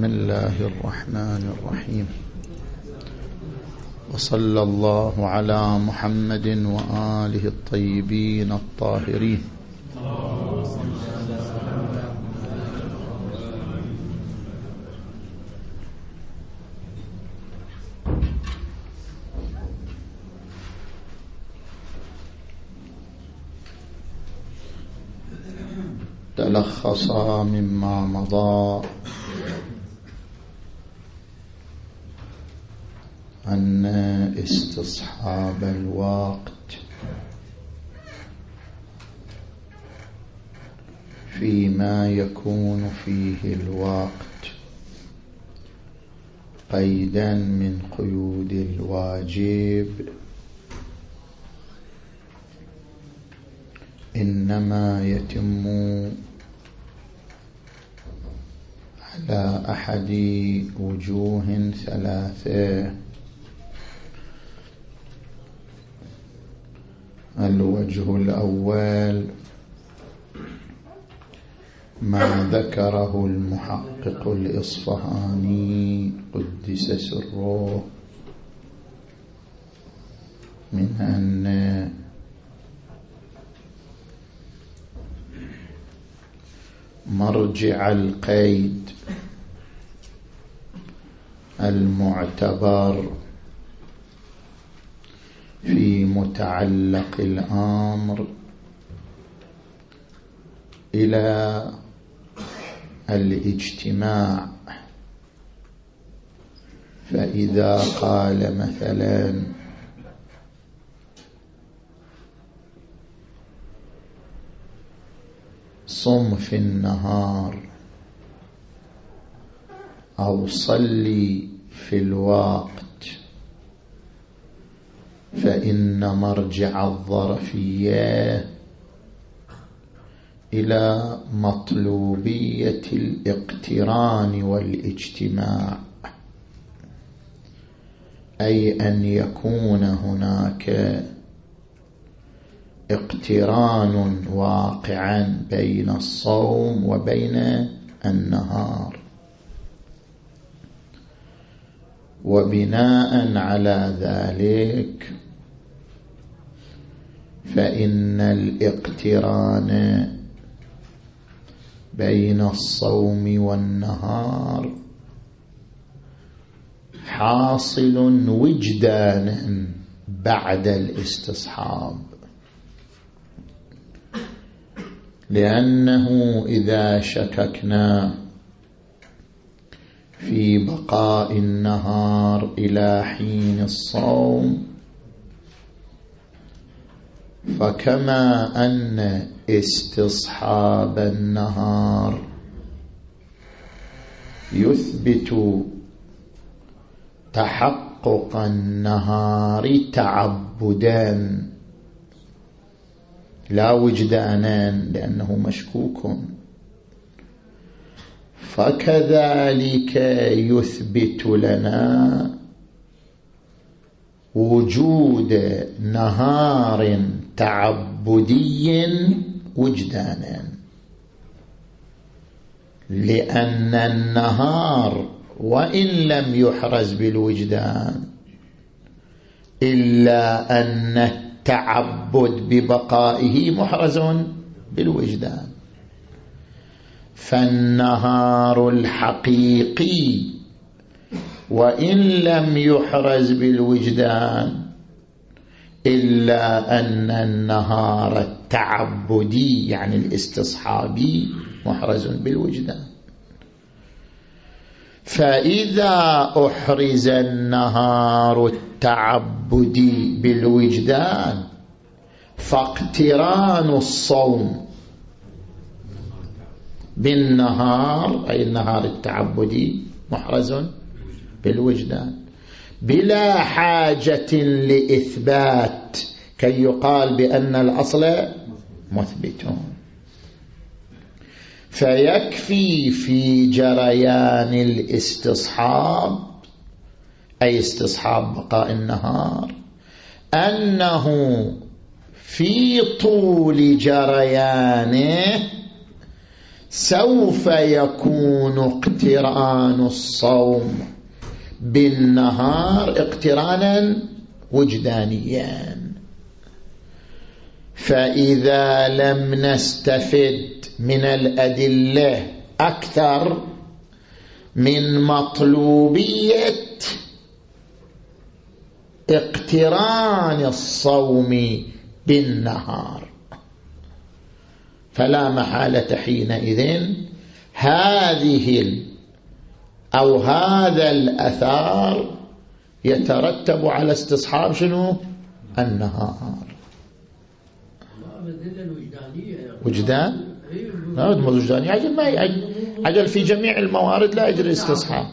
بسم الله الرحمن الرحيم. وصلى الله على محمد وآله الطيبين الطاهرين. تلخص مما مضى. أن استصحاب الوقت فيما يكون فيه الوقت قيدا من قيود الواجب. إنما يتم على أحد وجوه ثلاثة. الوجه الأول ما ذكره المحقق الإصفهاني قدس سره من أن مرجع القيد المعتبر في متعلق الأمر إلى الاجتماع. فإذا قال مثلا صم في النهار أو صلي في الوقت فإن مرجع الظرفية إلى مطلوبية الاقتران والاجتماع أي أن يكون هناك اقتران واقعا بين الصوم وبين النهار. وبناء على ذلك فإن الإقتران بين الصوم والنهار حاصل وجدانا بعد الاستصحاب. لأنه إذا شككنا في بقاء النهار إلى حين الصوم. فكما أن استصحاب النهار يثبت تحقق النهار تعبدا لا وجدانا لأنه مشكوك. فكذلك يثبت لنا وجود نهار تعبدي وجدانا لأن النهار وإن لم يحرز بالوجدان إلا أن التعبد ببقائه محرز بالوجدان. فالنهار الحقيقي وإن لم يحرز بالوجدان إلا أن النهار التعبدي يعني الاستصحابي محرز بالوجدان. فإذا أحرز النهار التعبدي بالوجدان فاقتران الصوم بالنهار أي النهار التعبدي محرز بالوجدان. بلا حاجة لإثبات كي يقال بأن الأصل مثبت. فيكفي في جريان الاستصحاب أي استصحاب بقاء النهار أنه في طول جريانه سوف يكون اقتران الصوم بالنهار اقترانا وجدانيا. فإذا لم نستفد من الأدلة أكثر من مطلوبية اقتران الصوم بالنهار. فلا محالة حينئذ. هذه أو هذا الأثار يترتب على استصحاب شنو؟ النهار. وجدان؟ لا وجدانية عجل ما عجل في جميع الموارد لا يجري استصحاب.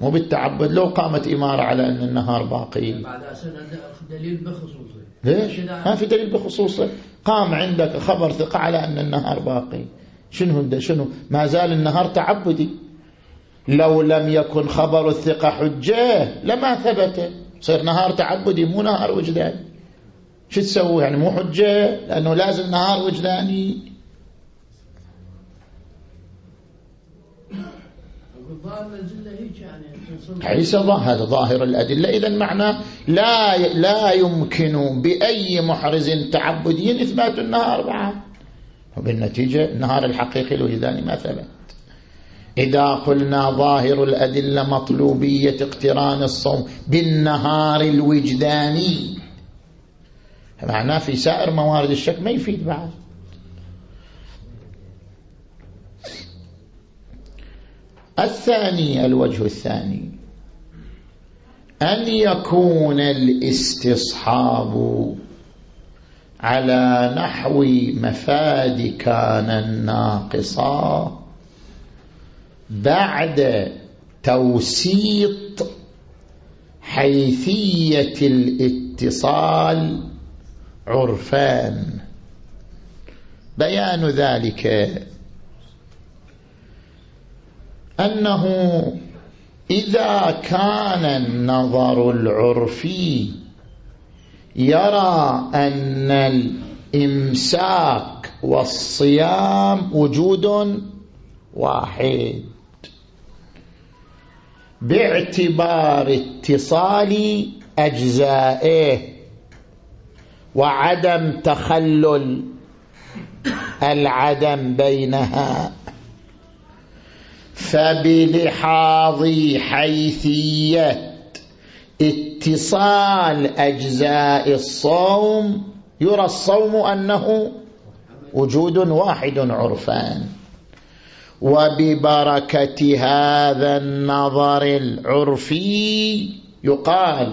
مو بالتعبد. لو قامت إمارة على أن النهار باقي. بعد دليل بخصوصه. ليش؟ ما في دليل بخصوصه. قام عندك خبر ثقة على أن النهار باقي. شنو شنو؟ ما زال النهار تعبدي. لو لم يكن خبر الثقة حجة لما ثبت. صير نهار تعبدي مو نهار وجداني. شو تسوي؟ يعني مو حجة؟ لأنه لازم نهار وجداني. عيسى هذا ظاهر الأدلة. إذا معنى لا لا يمكن بأي محرز تعبدي إثبات النهار بعد وبالنتيجة النهار الحقيقي الوجداني ما ثبت. إذا قلنا ظاهر الأدلة مطلوبية اقتران الصوم بالنهار الوجداني معناه في سائر موارد الشك ما يفيد بعد. الثاني الوجه الثاني. أن يكون الاستصحاب على نحو مفاد كان الناقصة بعد توسيط حيثية الاتصال عرفان. بيان ذلك أنه إذا كان النظر العرفي يرى أن الإمساك والصيام وجود واحد. باعتبار اتصال أجزائه وعدم تخلل العدم بينها. فبلحاظ حيثية اتصال أجزاء الصوم يرى الصوم أنه وجود واحد عرفان. وببركة هذا النظر العرفي يقال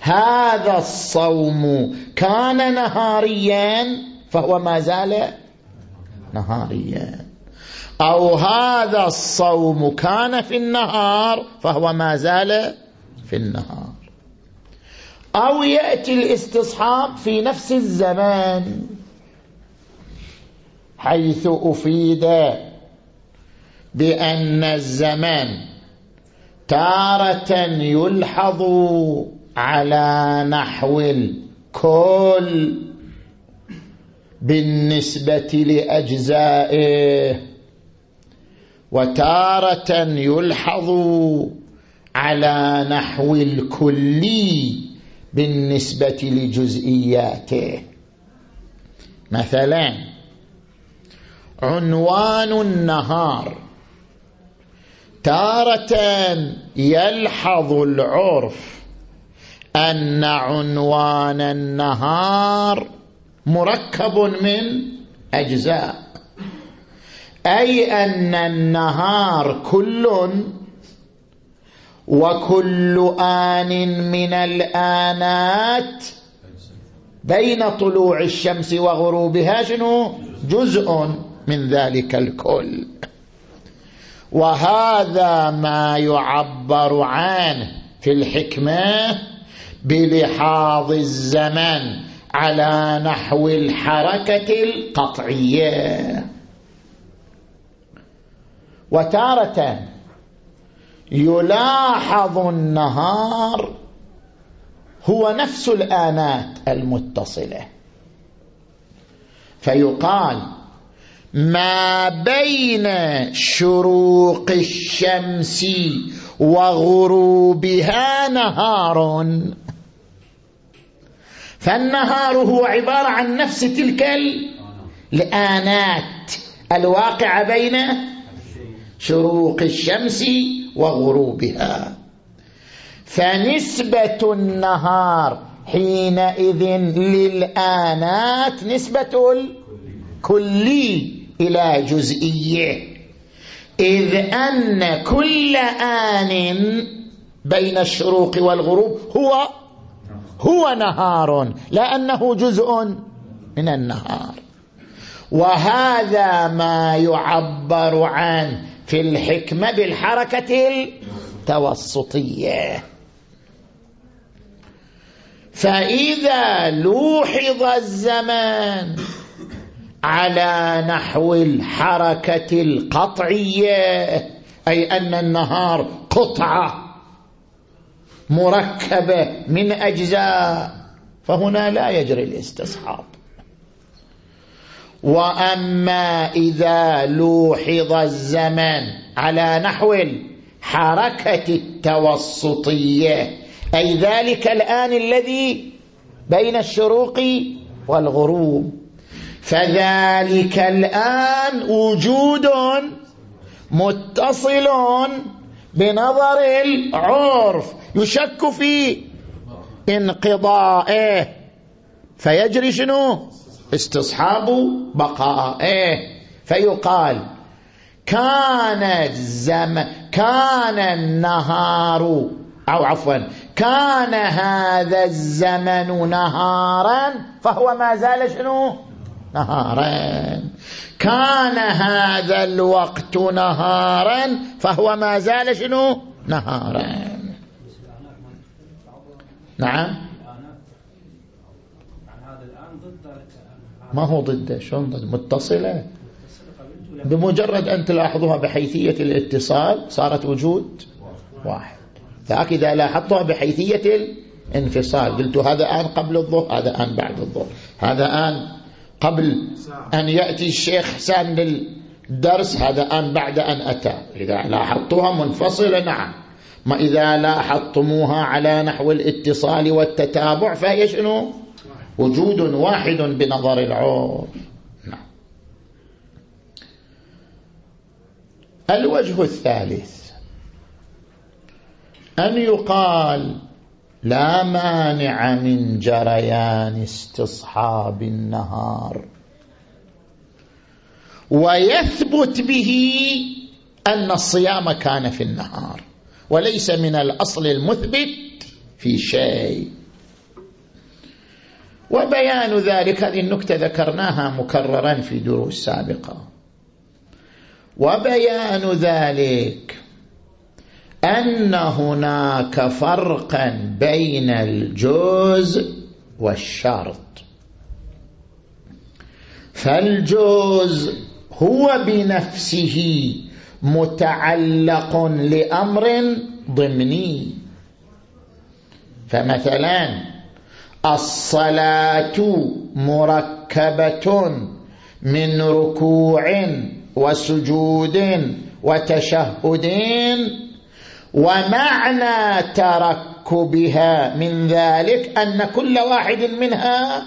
هذا الصوم كان نهاريا فهو ما زال نهاريا. أو هذا الصوم كان في النهار فهو ما زال في النهار. أو يأتي الاستصحاب في نفس الزمان حيث أفيد بأن الزمان تارة يلحظ على نحو الكل بالنسبة لأجزائه. وتارة يلحظ على نحو الكلي بالنسبة لجزئياته. مثلا عنوان النهار. تارة يلحظ العرف أن عنوان النهار مركب من أجزاء. أي أن النهار كل وكل آن من الآنات بين طلوع الشمس وغروبها شنو؟ جزء من ذلك الكل. وهذا ما يعبر عنه في الحكمة بلحاظ الزمن على نحو الحركة القطعية. وتارة يلاحظ النهار هو نفس الآنات المتصلة. فيقال ما بين شروق الشمس وغروبها نهار. فالنهار هو عبارة عن نفس تلك الآنات الواقعة بين شروق الشمس وغروبها. فنسبة النهار حينئذ للآنات نسبة الكلي إلى جزئية. إذ أن كل آن بين الشروق والغروب هو هو نهار لأنه جزء من النهار. وهذا ما يعبر عنه في الحكمة بالحركة التوسطية. فإذا لوحظ الزمان على نحو الحركة القطعية أي أن النهار قطعة مركبة من أجزاء فهنا لا يجري الاستصحاب. وأما إذا لوحظ الزمن على نحو الحركة التوسطية أي ذلك الآن الذي بين الشروق والغروب. فذلك الآن وجود متصل بنظر العرف يشك في انقضائه. فيجري شنو؟ استصحاب بقائه فيقال كان الزم كان النهار أو عفوا كان هذا الزمن نهارا فهو ما زال شنو؟ نهارا. كان هذا الوقت نهارا فهو ما زال شنو؟ نهارا. نعم. ما هو ضده؟ شلون ضد؟ متصلة. بمجرد أن تلاحظوها بحيثية الاتصال صارت وجود واحد. ذاك إذا لاحظتها بحيثية الانفصال قلت هذا آن قبل الظهر هذا آن بعد الظهر. هذا آن قبل أن يأتي الشيخ حسان للدرس هذا آن بعد أن أتى. إذا لاحظتها منفصلة نعم. ما إذا لاحظتموها على نحو الاتصال والتتابع فهي شنو؟ وجود واحد بنظر العرف نعم. الوجه الثالث. أن يقال لا مانع من جريان استصحاب النهار. ويثبت به أن الصيام كان في النهار وليس من الأصل المثبت في شيء. وبيان ذلك هذه النكتة ذكرناها مكررا في دروس سابقة. وبيان ذلك أن هناك فرقا بين الجوز والشرط. فالجوز هو بنفسه متعلق لأمر ضمني. فمثلا الصلاة مركبة من ركوع وسجود وتشهد. ومعنى تركبها من ذلك أن كل واحد منها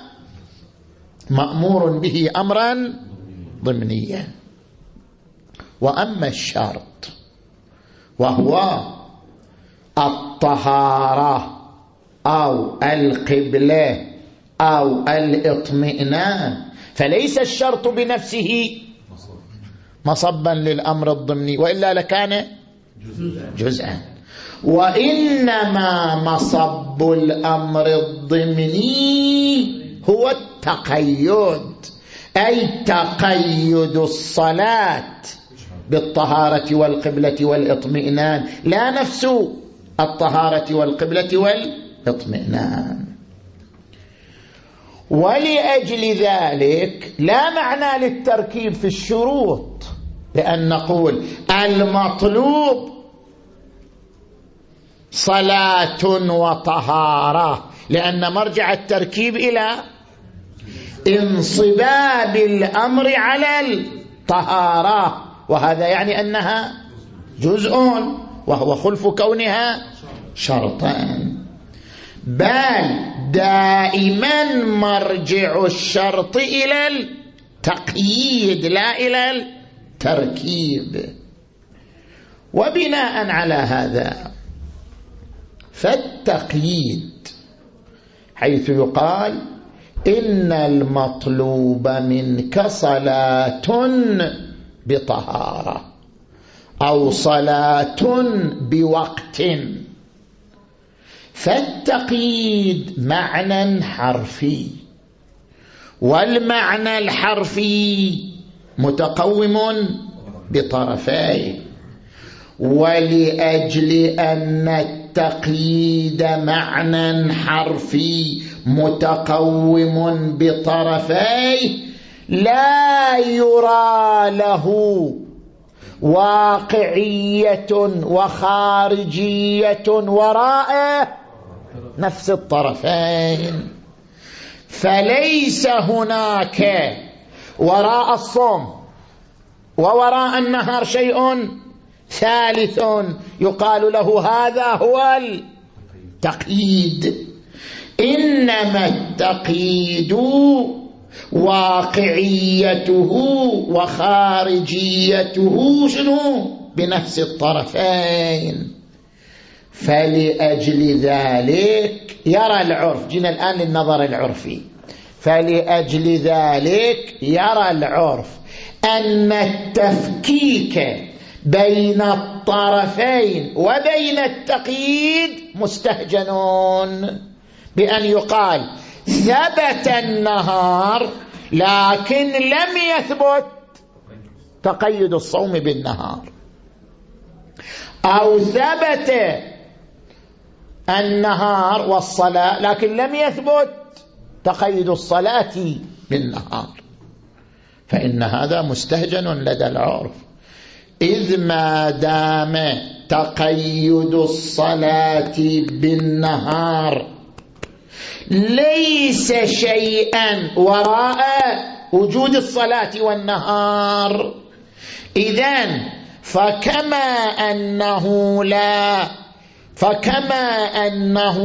مأمور به أمرا ضمنيا. وأما الشرط وهو الطهارة. أو القبلة أو الإطمئنان. فليس الشرط بنفسه مصبا للأمر الضمني وإلا لكان جزءا. وإنما مصب الأمر الضمني هو التقيد أي تقيد الصلاة بالطهارة والقبلة والإطمئنان. لا نفس الطهارة والقبلة والإطمئنان ولأجل ذلك لا معنى للتركيب في الشروط لأن نقول المطلوب صلاة وطهارة لأن مرجع التركيب إلى انصباب الأمر على طهارة وهذا يعني أنها جزء وهو خلف كونها شرطا بل دائما مرجع الشرط إلى التقييد لا إلى التركيب. وبناء على هذا فالتقييد حيث يقال إن المطلوب منك صلاة بطهارة أو صلاة بوقت. فالتقييد معنى حرفي والمعنى الحرفي متقوم بطرفين ولأجل أن التقييد معنى حرفي متقوم بطرفيه لا يرى له واقعية وخارجية وراء نفس الطرفين. فليس هناك وراء الصوم ووراء النهار شيء ثالث يقال له هذا هو التقييد. إنما التقييد واقعيته وخارجيته شنو؟ بنفس الطرفين. فلأجل ذلك يرى العرف. جينا الآن للنظر العرفي. فلأجل ذلك يرى العرف أن التفكيك بين الطرفين وبين التقييد مستهجنون. بأن يقال ثبت النهار لكن لم يثبت تقيد الصوم بالنهار. أو ثبت النهار والصلاة لكن لم يثبت تقيد الصلاة بالنهار. فإن هذا مستهجن لدى العرف. إذ ما دام تقيد الصلاة بالنهار ليس شيئا وراء وجود الصلاة والنهار إذن فكما أنه لا فكما أنه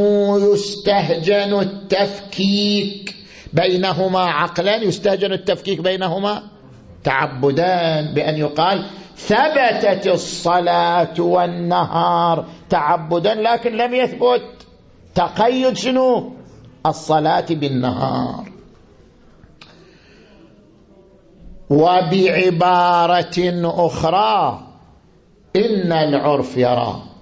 يستهجن التفكيك بينهما عقلا يستهجن التفكيك بينهما تعبدان بأن يقال ثبتت الصلاة والنهار تعبدا لكن لم يثبت. تقيد شنو؟ الصلاة بالنهار. وبعبارة أخرى إن العرف يرى.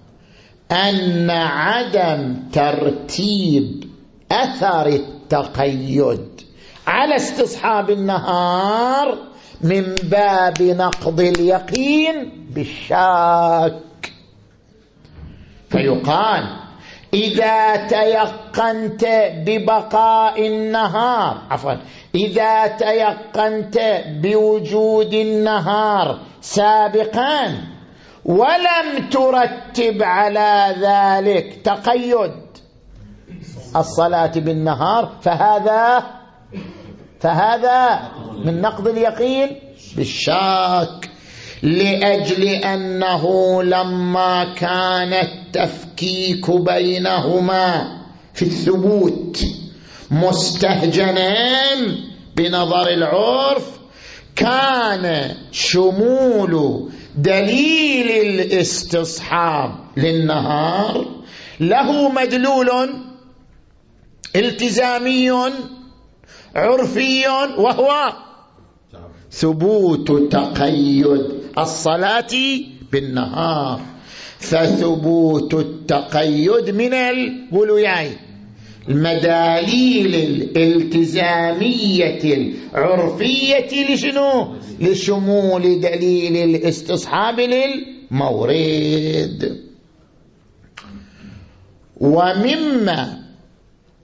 أن عدم ترتيب أثر التقيد على استصحاب النهار من باب نقض اليقين بالشاك. فيقال إذا تيقنت ببقاء النهار عفوا إذا تيقنت بوجود النهار سابقا ولم ترتب على ذلك تقيد. الصلاة بالنهار فهذا فهذا من نقض اليقين؟ بالشاك. لأجل أنه لما كان التفكيك بينهما في الثبوت مستهجنا بنظر العرف كان شمول دليل الاستصحاب للنهار له مدلول التزامي عرفي وهو ثبوت تقيد الصلاة بالنهار فثبوت التقيد من الولويين المداليل الالتزامية العرفية لشنو؟ لشمول دليل الاستصحاب للمورد ومما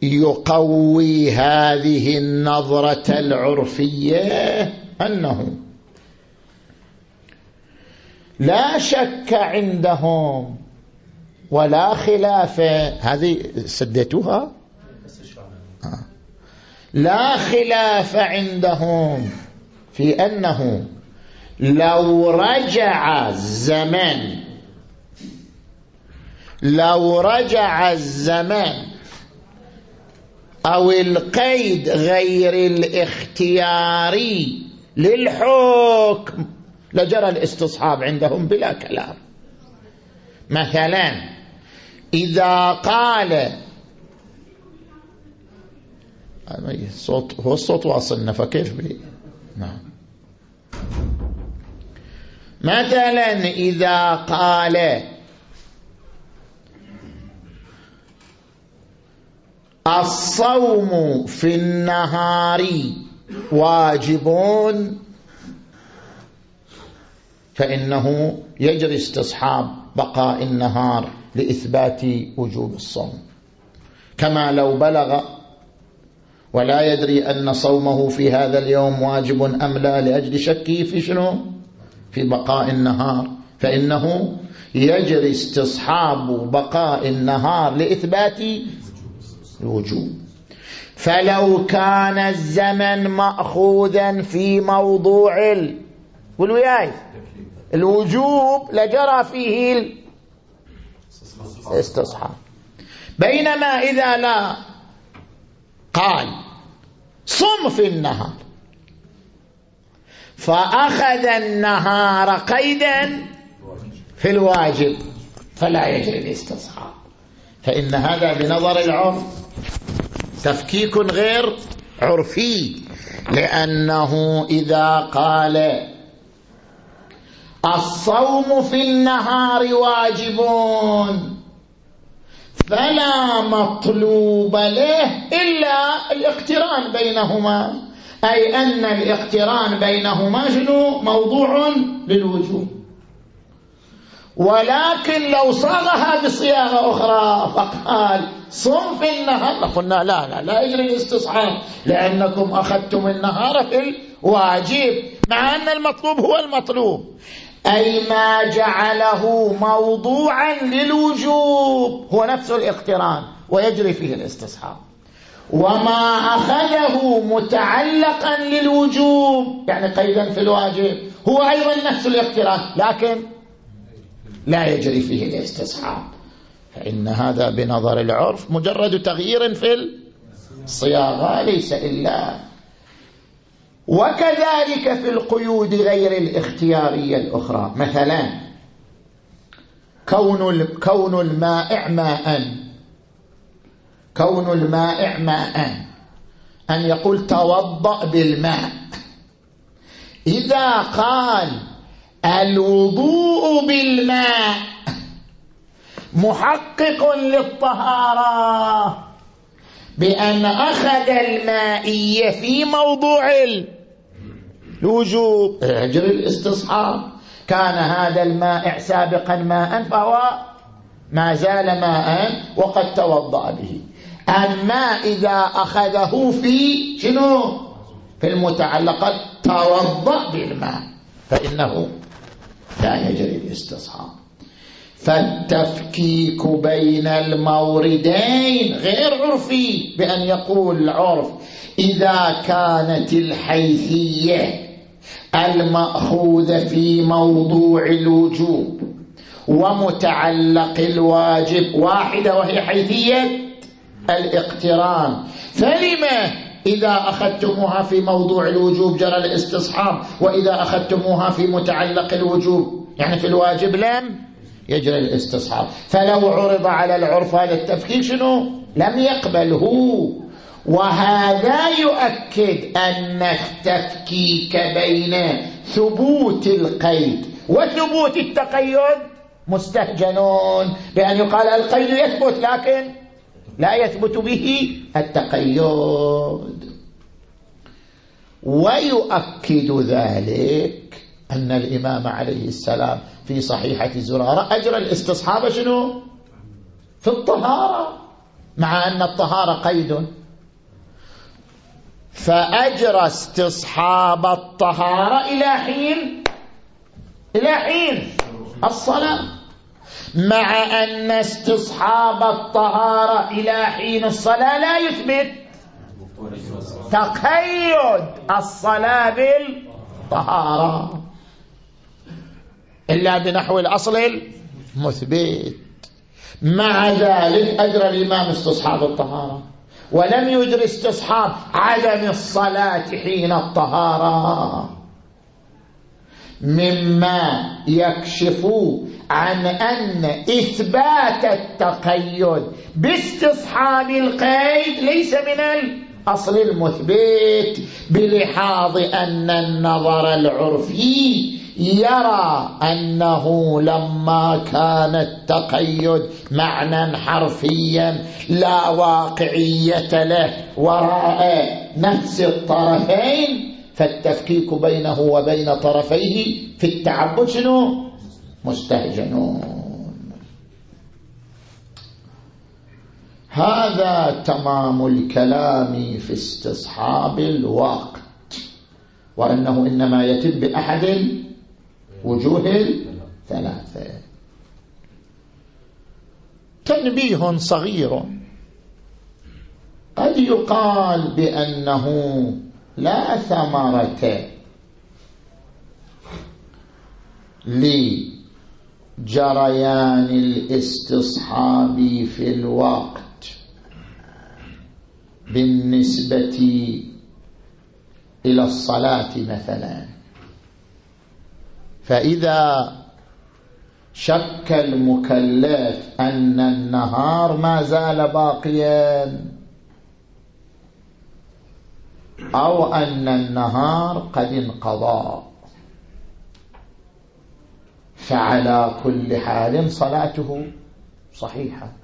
يقوي هذه النظرة العرفية أنه لا شك عندهم ولا خلاف. هذه سديتوها. لا خلاف عندهم في أنه لو رجع الزمن لو رجع الزمان أو القيد غير الاختياري للحكم لجرى الاستصحاب عندهم بلا كلام. مثلا إذا قال الصوت هو الصوت واصلنا فكيف بي؟ نعم. مثلا إذا قال الصوم في النهار واجب فإنه يجري استصحاب بقاء النهار لإثبات وجوب الصوم. كما لو بلغ ولا يدري أن صومه في هذا اليوم واجب أم لا لأجل شكه في شنو؟ في بقاء النهار. فإنه يجري استصحاب بقاء النهار لإثبات الوجوب. فلو كان الزمن مأخوذا في موضوع ال... والوياي الوجوب لجرى فيه الاستصحاب بينما إذا لا قال صم في النهار. فأخذ النهار قيدا في الواجب فلا يجري الاستصحاب. فإن هذا بنظر العرف تفكيك غير عرفي لأنه إذا قال الصوم في النهار واجب. فلا مطلوب له إلا الاقتران بينهما أي أن الاقتران بينهما شنو؟ موضوع للوجوب ولكن لو صاغها بصياغة أخرى فقال صم في النهار. قلنا لا لا لا يجري الاستصحاب لأنكم أخذتم النهار في الواجب مع أن المطلوب هو المطلوب. أي ما جعله موضوعا للوجوب. هو نفس الاقتران ويجري فيه الاستصحاب. وما أخذه متعلقا للوجوب. يعني قيدا في الواجب. هو أيضا نفس الاقتران لكن لا يجري فيه الاستصحاب. فإن هذا بنظر العرف مجرد تغيير في الصياغة ليس إلا وكذلك في القيود غير الاختيارية الأخرى. مثلا كون كون المائع ماء. كون المائع ماء. أن يقول توضأ بالماء. إذا قال الوضوء بالماء محقق للطهارة بأن أخذ المائية في موضوع الوجوب اجر الاستصحاب. كان هذا المائع سابقا ماء فهو ما زال ماء وقد توضأ به. أما إذا أخذه في شنو؟ في المتعلقات توضأ بالماء. فإنه لا يجري الاستصحاب. فالتفكيك بين الموردين غير عرفي بأن يقول العرف إذا كانت الحيثية المأخوذة في موضوع الوجوب ومتعلق الواجب. واحدة وهي حيثية الاقتران. فلما إذا أخذتموها في موضوع الوجوب جرى الاستصحاب؟ وإذا أخذتموها في متعلق الوجوب؟ يعني في الواجب لم يجري الاستصحاب. فلو عرض على العرف هذا التفكير شنو؟ لم يقبله. وهذا يؤكد أن التفكيك بين ثبوت القيد وثبوت التقيد مستهجنون بأن يقال القيد يثبت لكن لا يثبت به التقيد. ويؤكد ذلك أن الإمام عليه السلام في صحيحة زرارة أجرى الاستصحاب شنو؟ في الطهارة مع أن الطهارة قيد. فأجرى استصحاب الطهارة إلى حين إلى حين الصلاة. مع أن استصحاب الطهارة إلى حين الصلاة لا يثبت. تقيد الصلاة بالطهارة. إلا بنحو الأصل المثبت. مع ذلك أجرى الإمام استصحاب الطهارة. ولم يجري استصحاب عدم الصلاة حين الطهارة. مما يكشف عن أن إثبات التقيد باستصحاب القيد ليس من الأصل المثبت بلحاظ أن النظر العرفي يرى أنه لما كان التقيد معنى حرفيا لا واقعية له وراء نفس الطرفين فالتفكيك بينه وبين طرفيه في التعبد شنو؟ مستهجنون. هذا تمام الكلام في استصحاب الوقت. وأنه إنما يتم بأحد وجوه الثلاثة تنبيه صغير. قد يقال بأنه لا ثمرة لجريان الاستصحاب في الوقت. بالنسبة إلى الصلاة مثلا. فإذا شك المكلف أن النهار ما زال باقيا أو أن النهار قد انقضى فعلى كل حال صلاته صحيحة.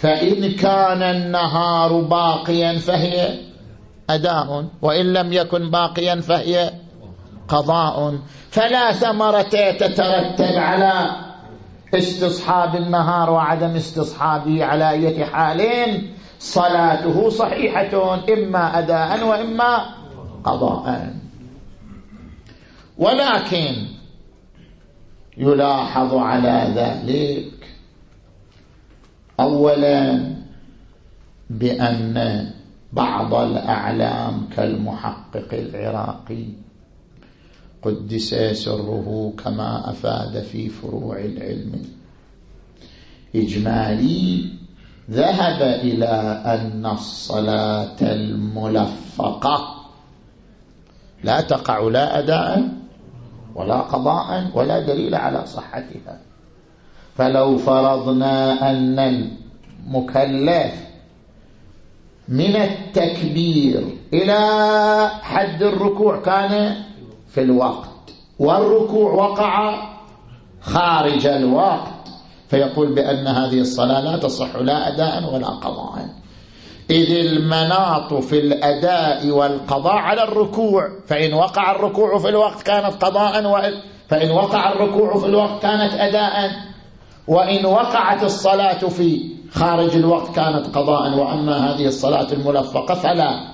فإن كان النهار باقيا فهي أداء وإن لم يكن باقيا فهي قضاء. فلا ثمرة تترتب على استصحاب النهار وعدم استصحابه على أي حال. صلاته صحيحة إما أداء وإما قضاء. ولكن يلاحظ على ذلك اولا بأن بعض الأعلام كالمحقق العراقي قدس سره كما أفاد في فروع العلم. إجمالي ذهب إلى أن الصلاة الملفقة لا تقع لا اداء ولا قضاء ولا دليل على صحتها. فلو فرضنا أن المكلف من التكبير إلى حد الركوع كان في الوقت والركوع وقع خارج الوقت فيقول بأن هذه الصلاة لا تصح لا أداء ولا قضاء. إذ المناط في الأداء والقضاء على الركوع فإن وقع الركوع في الوقت كانت قضاء فإن وقع الركوع في الوقت كانت أداء. وإن وقعت الصلاة في خارج الوقت كانت قضاء وأما هذه الصلاة الملفقة فلا.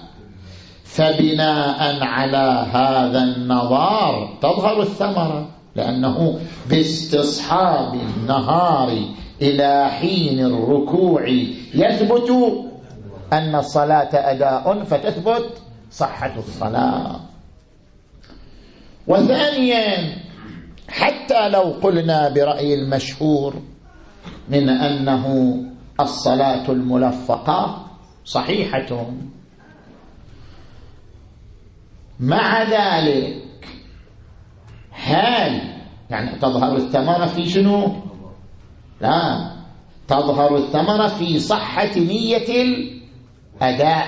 فبناء على هذا النظار تظهر الثمرة لأنه باستصحاب النهار إلى حين الركوع يثبت أن الصلاة أداء فتثبت صحة الصلاة. وثانيا حتى لو قلنا برأي المشهور من أنه الصلاة الملفقة صحيحة. مع ذلك هل يعني تظهر الثمرة في شنو؟ لا تظهر الثمرة في صحة نية الأداء.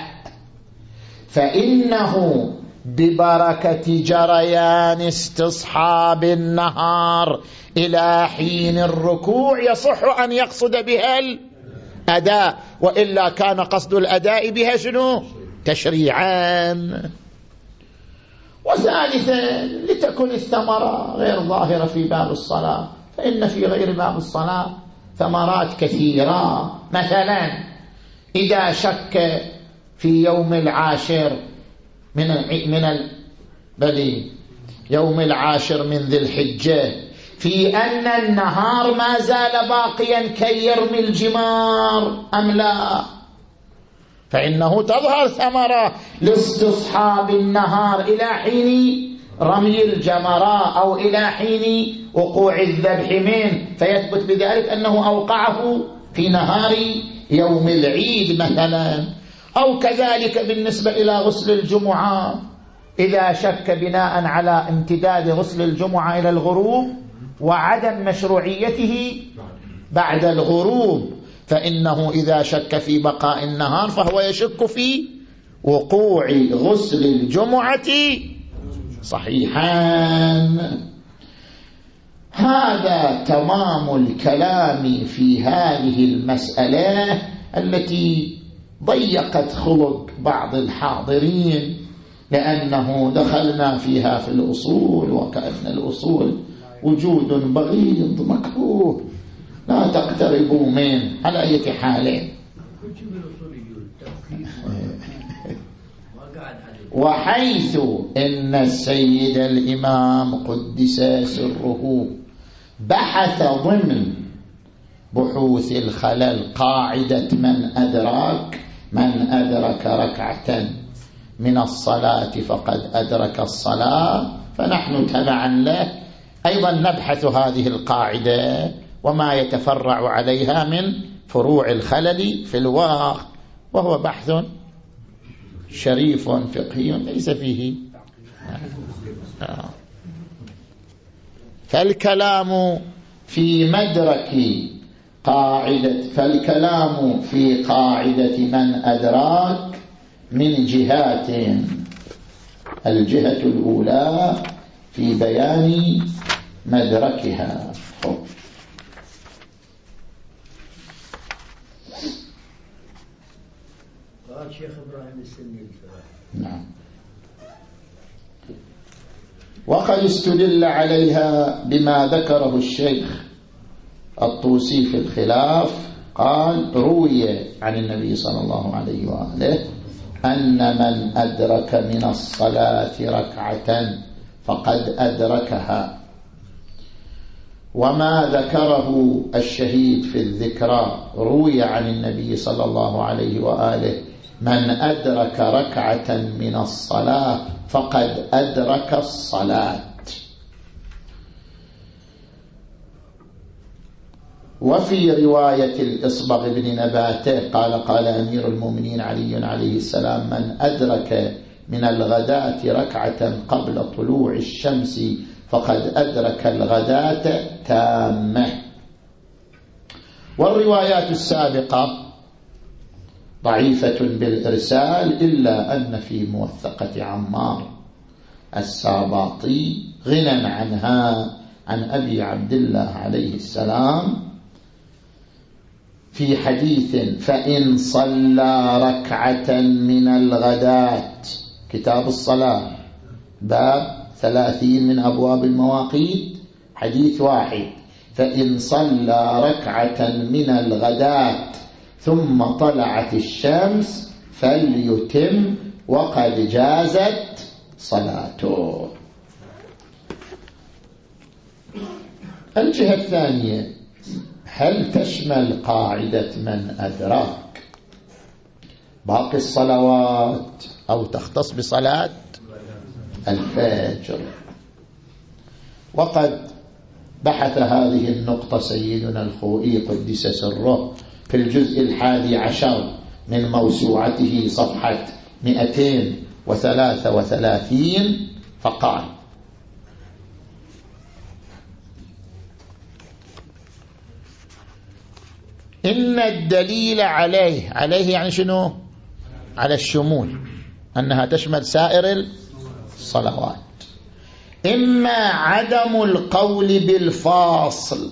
فإنه ببركة جريان استصحاب النهار إلى حين الركوع يصح أن يقصد بها الأداء وإلا كان قصد الأداء بها شنو؟ تشريعان. وثالثا لتكن الثمرة غير ظاهرة في باب الصلاة فإن في غير باب الصلاة ثمرات كثيرة. مثلا إذا شك في يوم العاشر من من بل يوم العاشر من ذي الحجة. في أن النهار ما زال باقيا كي يرمي الجمار أم لا؟ فإنه تظهر ثمرة. لاستصحاب النهار إلى حين رمي الجمراء أو إلى حين وقوع الذبح منه. فيثبت بذلك أنه أوقعه في نهار يوم العيد مثلا. أو كذلك بالنسبة إلى غسل الجمعة. إذا شك بناء على امتداد غسل الجمعة إلى الغروب وعدم مشروعيته بعد الغروب فإنه إذا شك في بقاء النهار فهو يشك في وقوع غسل الجمعة صحيحان هذا تمام الكلام في هذه المسألة التي ضيقت خلق بعض الحاضرين لأنه دخلنا فيها في الأصول وكأن الأصول وجود بغيض مكروه. لا تقتربوا منه على أي حال. وحيث إن السيد الإمام قدس سره بحث ضمن بحوث الخلل قاعدة من أدراك من أدرك ركعة من الصلاة فقد أدرك الصلاة فنحن تبعا له. أيضا نبحث هذه القاعدة وما يتفرع عليها من فروع الخلل في الواقع وهو بحث شريف فقهي ليس فيه. فالكلام في مدرك قاعدة فالكلام في قاعدة من أدراك من جهات. الجهة الأولى في بيان مدركها. قال شيخ إبراهيم السني نعم. وقد استدل عليها بما ذكره الشيخ الطوسي في الخلاف قال روي عن النبي صلى الله عليه وآله أن من أدرك من الصلاة ركعة فقد أدركها. وما ذكره الشهيد في الذكرى روي عن النبي صلى الله عليه وآله من أدرك ركعة من الصلاة فقد أدرك الصلاة. وفي رواية الإصبغ بن نباته قال قال أمير المؤمنين علي عليه السلام من أدرك من الغداة ركعة قبل طلوع الشمس فقد أدرك الغداة تامة. والروايات السابقة ضعيفة بالإرسال إلا أن في موثقة عمار الساباطي غنى عنها عن أبي عبد الله عليه السلام في حديث فإن صلى ركعة من الغداة. كتاب الصلاة. باب ثلاثين من أبواب المواقيت. حديث واحد. فإن صلى ركعة من الغداة ثم طلعت الشمس فليتم وقد جازت صلاته. الجهة الثانية. هل تشمل قاعدة من أدراك باقي الصلوات أو تختص بصلاة؟ الفجر. وقد بحث هذه النقطة سيدنا الخوئي قدس سره في الجزء الحادي عشر من موسوعته صفحة 233 فقال إن الدليل عليه عليه يعني شنو؟ على الشمول أنها تشمل سائر الصلوات. إما عدم القول بالفاصل.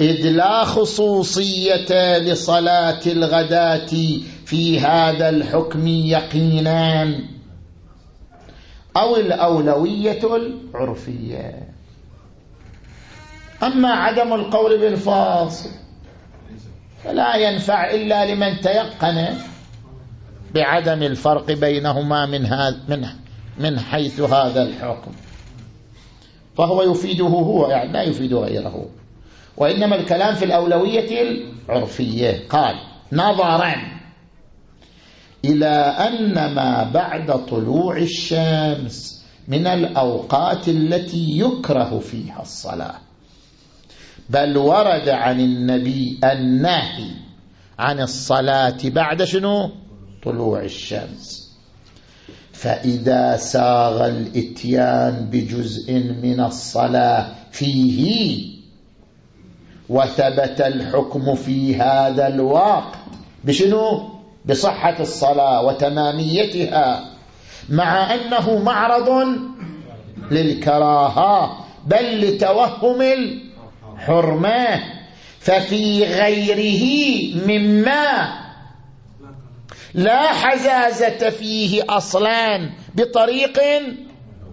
إذ لا خصوصية لصلاة الغداة في هذا الحكم يقينا أو الأولوية العرفية. أما عدم القول بالفاصل فلا ينفع إلا لمن تيقن بعدم الفرق بينهما من, هذا من, من حيث هذا الحكم. فهو يفيده هو يعني لا يفيد غيره. وإنما الكلام في الأولوية العرفية. قال نظرا إلى أن ما بعد طلوع الشمس من الأوقات التي يكره فيها الصلاة. بل ورد عن النبي النهي عن الصلاة بعد شنو؟ طلوع الشمس. فإذا ساغ الإتيان بجزء من الصلاة فيه وثبت الحكم في هذا الوقت بشنو؟ بصحة الصلاة وتماميتها مع أنه معرض للكراهة بل لتوهم الحرمة ففي غيره مما لا حزازة فيه أصلا بطريق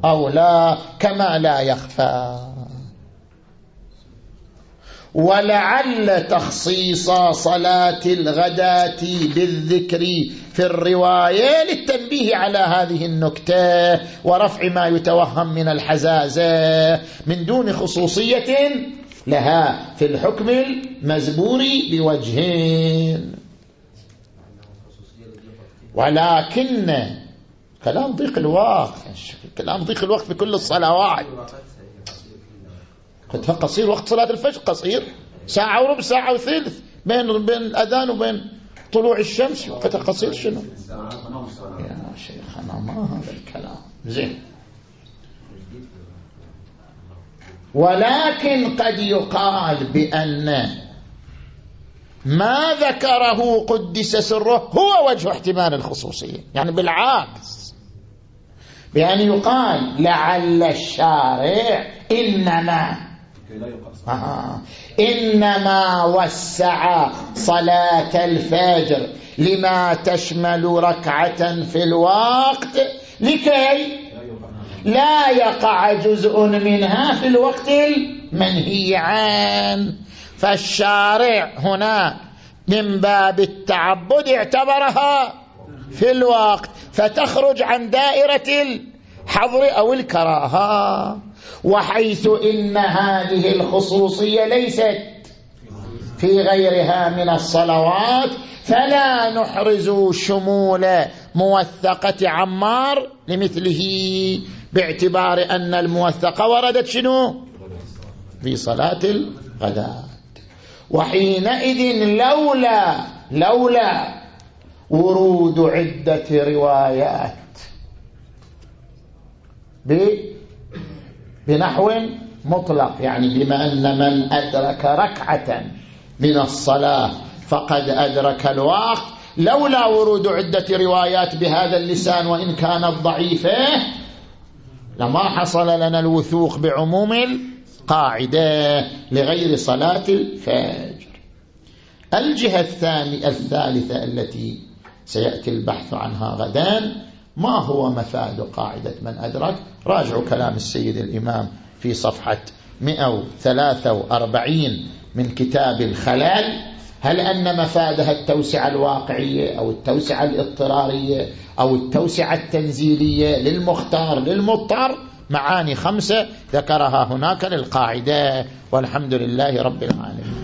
أو لا كما لا يخفى. ولعل تخصيص صلاة الغداة بالذكر في الرواية للتنبيه على هذه النكتة ورفع ما يتوهم من الحزازة من دون خصوصية لها في الحكم المزبور بوجهين. ولكن كلام ضيق الوقت كلام ضيق الوقت في كل الصلوات قصير وقت صلاة الفجر؟ قصير. ساعة وربع ساعة وثلث. بين بين الأذان وبين طلوع الشمس. وقت قصير شنو؟ يا شيخنا ما هذا الكلام. زين. ولكن قد يقال بأن ما ذكره قدس سره هو وجه احتمال الخصوصية. يعني بالعكس. بأن يقال لعل الشارع إنما آه إنما وسع صلاة الفجر لما تشمل ركعة في الوقت. لكي لا يقع جزء منها في الوقت المنهي عنه فالشارع هنا من باب التعبد اعتبرها في الوقت فتخرج عن دائرة الحظر أو الكراهة وحيث إن هذه الخصوصية ليست في غيرها من الصلوات فلا نحرز شمول موثقة عمار لمثله. باعتبار أن الموثقة وردت شنو؟ في صلاة الغداء وحينئذ لولا لولا ورود عدة روايات بنحو مطلق يعني بما أن من أدرك ركعة من الصلاة فقد أدرك الوقت لولا ورود عدة روايات بهذا اللسان وإن كانت ضعيفة لما حصل لنا الوثوق بعموم القاعدة لغير صلاة الفجر. الجهة الثانية الثالثة التي سيأتي البحث عنها غدا ما هو مفاد قاعدة من أدرك؟ راجعوا كلام السيد الإمام في صفحة 143 من كتاب الخلال. هل أن مفادها التوسعة الواقعية أو التوسعة الاضطرارية أو التوسعة التنزيلية للمختار للمضطر؟ معاني خمسة ذكرها هناك للقاعدة والحمد لله رب العالمين.